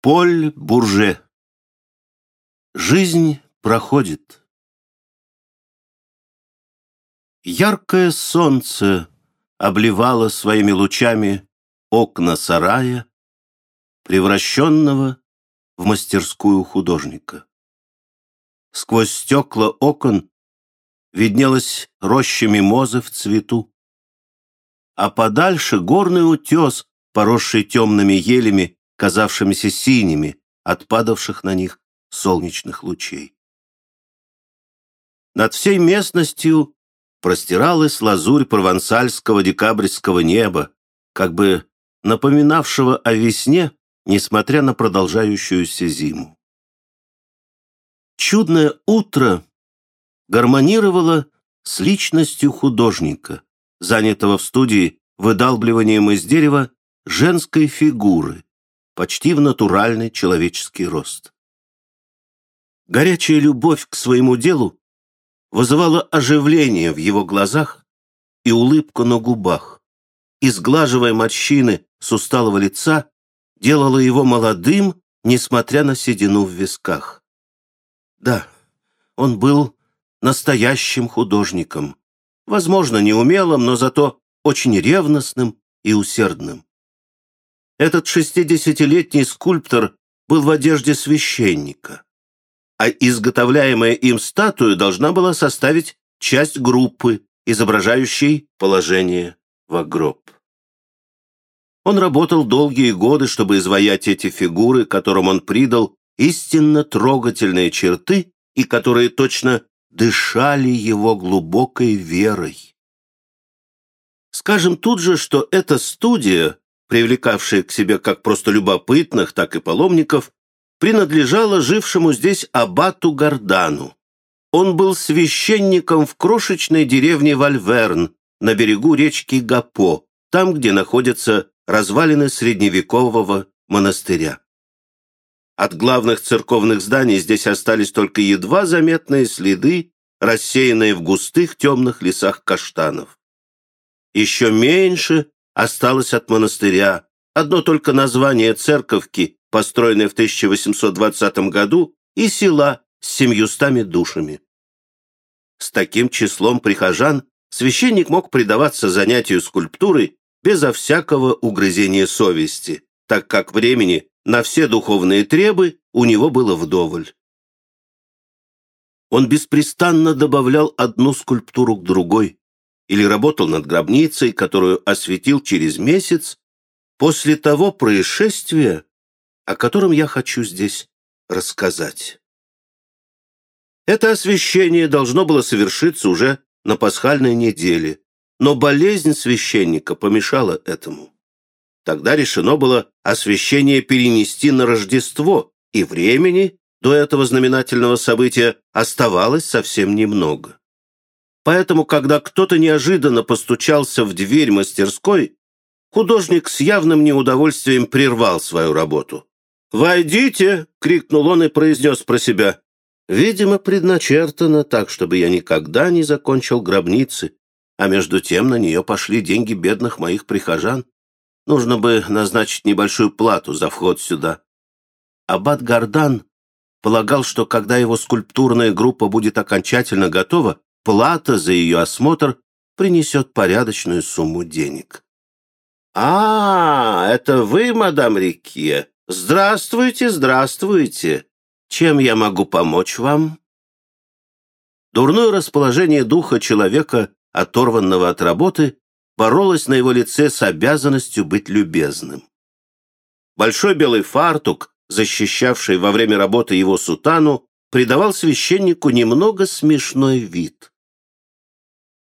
Поль Бурже. Жизнь проходит. Яркое солнце обливало своими лучами окна сарая, превращенного в мастерскую художника. Сквозь стекла окон виднелась роща мимозы в цвету, а подальше горный утес, поросший темными елями, казавшимися синими от падавших на них солнечных лучей. Над всей местностью простиралась лазурь провансальского декабрьского неба, как бы напоминавшего о весне, несмотря на продолжающуюся зиму. Чудное утро гармонировало с личностью художника, занятого в студии выдалбливанием из дерева женской фигуры, почти в натуральный человеческий рост. Горячая любовь к своему делу вызывала оживление в его глазах и улыбку на губах, и, сглаживая морщины с усталого лица, делала его молодым, несмотря на седину в висках. Да, он был настоящим художником, возможно, неумелым, но зато очень ревностным и усердным. Этот шестидесятилетний скульптор был в одежде священника, а изготовляемая им статуя должна была составить часть группы, изображающей положение в гроб. Он работал долгие годы, чтобы изваять эти фигуры, которым он придал истинно трогательные черты и которые точно дышали его глубокой верой. Скажем тут же, что эта студия привлекавшая к себе как просто любопытных, так и паломников, принадлежала жившему здесь аббату Гордану. Он был священником в крошечной деревне Вальверн на берегу речки Гапо, там, где находятся развалины средневекового монастыря. От главных церковных зданий здесь остались только едва заметные следы, рассеянные в густых темных лесах каштанов. Еще меньше осталось от монастыря. Одно только название церковки, построенной в 1820 году, и села с семьюстами душами. С таким числом прихожан священник мог предаваться занятию скульптурой безо всякого угрызения совести, так как времени на все духовные требы у него было вдоволь. Он беспрестанно добавлял одну скульптуру к другой, или работал над гробницей, которую осветил через месяц после того происшествия, о котором я хочу здесь рассказать. Это освящение должно было совершиться уже на пасхальной неделе, но болезнь священника помешала этому. Тогда решено было освящение перенести на Рождество, и времени до этого знаменательного события оставалось совсем немного. Поэтому, когда кто-то неожиданно постучался в дверь мастерской, художник с явным неудовольствием прервал свою работу. «Войдите!» — крикнул он и произнес про себя. «Видимо, предначертано так, чтобы я никогда не закончил гробницы, а между тем на нее пошли деньги бедных моих прихожан. Нужно бы назначить небольшую плату за вход сюда». Аббат Гардан полагал, что когда его скульптурная группа будет окончательно готова, плата за ее осмотр принесет порядочную сумму денег. «А, это вы, мадам Рикье? Здравствуйте, здравствуйте! Чем я могу помочь вам?» Дурное расположение духа человека, оторванного от работы, боролось на его лице с обязанностью быть любезным. Большой белый фартук, защищавший во время работы его сутану, придавал священнику немного смешной вид.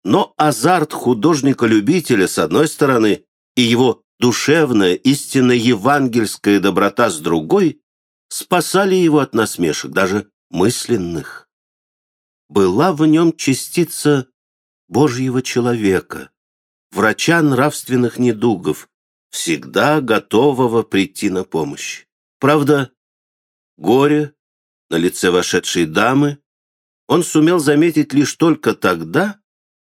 Но азарт художника-любителя с одной стороны и его душевная, истинно евангельская доброта с другой спасали его от насмешек, даже мысленных. Была в нем частица Божьего человека, врача нравственных недугов, всегда готового прийти на помощь. Правда, горе на лице вошедшей дамы он сумел заметить лишь только тогда,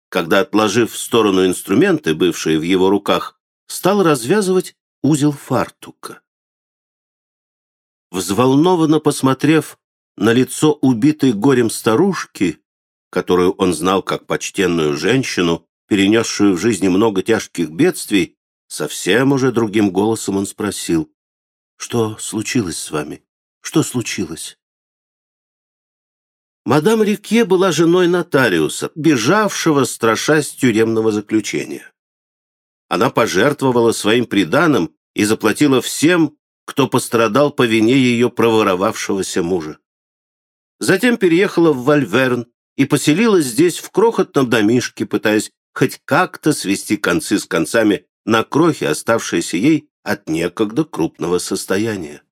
когда, отложив в сторону инструменты, бывшие в его руках, стал развязывать узел фартука. Взволнованно посмотрев на лицо убитой горем старушки, которую он знал как почтенную женщину, перенесшую в жизни много тяжких бедствий, совсем уже другим голосом он спросил, «Что случилось с вами? Что случилось?» Мадам Рике была женой нотариуса, бежавшего, страшась тюремного заключения. Она пожертвовала своим приданым и заплатила всем, кто пострадал по вине ее проворовавшегося мужа. Затем переехала в Вальверн и поселилась здесь в крохотном домишке, пытаясь хоть как-то свести концы с концами на крохи, оставшиеся ей от некогда крупного состояния.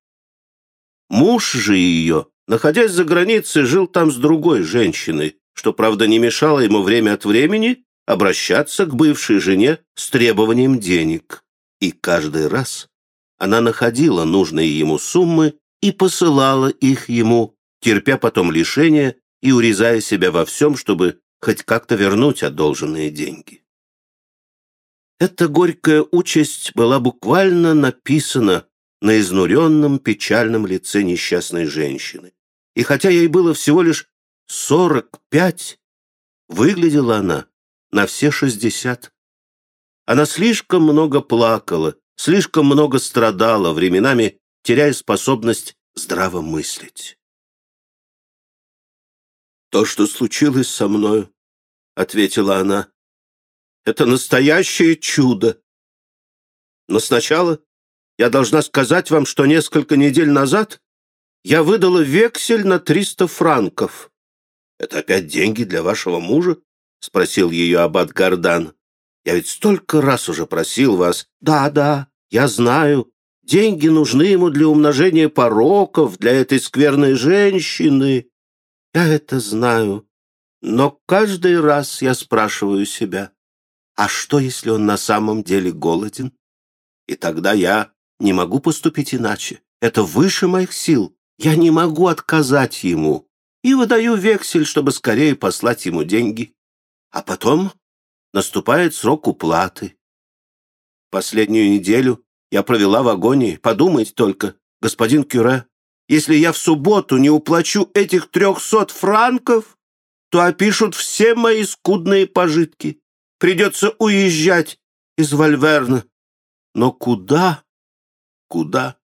Муж же ее Находясь за границей, жил там с другой женщиной, что, правда, не мешало ему время от времени обращаться к бывшей жене с требованием денег. И каждый раз она находила нужные ему суммы и посылала их ему, терпя потом лишения и урезая себя во всем, чтобы хоть как-то вернуть одолженные деньги. Эта горькая участь была буквально написана на изнуренном печальном лице несчастной женщины. И хотя ей было всего лишь сорок пять, выглядела она на все шестьдесят. Она слишком много плакала, слишком много страдала, временами теряя способность здраво мыслить. «То, что случилось со мною», — ответила она, — «это настоящее чудо. Но сначала я должна сказать вам, что несколько недель назад я выдала вексель на триста франков. Это опять деньги для вашего мужа? Спросил ее аббат Гардан. Я ведь столько раз уже просил вас. Да, да, я знаю. Деньги нужны ему для умножения пороков, для этой скверной женщины. Я это знаю. Но каждый раз я спрашиваю себя, а что, если он на самом деле голоден? И тогда я не могу поступить иначе. Это выше моих сил. Я не могу отказать ему и выдаю вексель, чтобы скорее послать ему деньги. А потом наступает срок уплаты. Последнюю неделю я провела в агонии. Подумайте только, господин Кюре, если я в субботу не уплачу этих трехсот франков, то опишут все мои скудные пожитки. Придется уезжать из Вальверна. Но куда? Куда?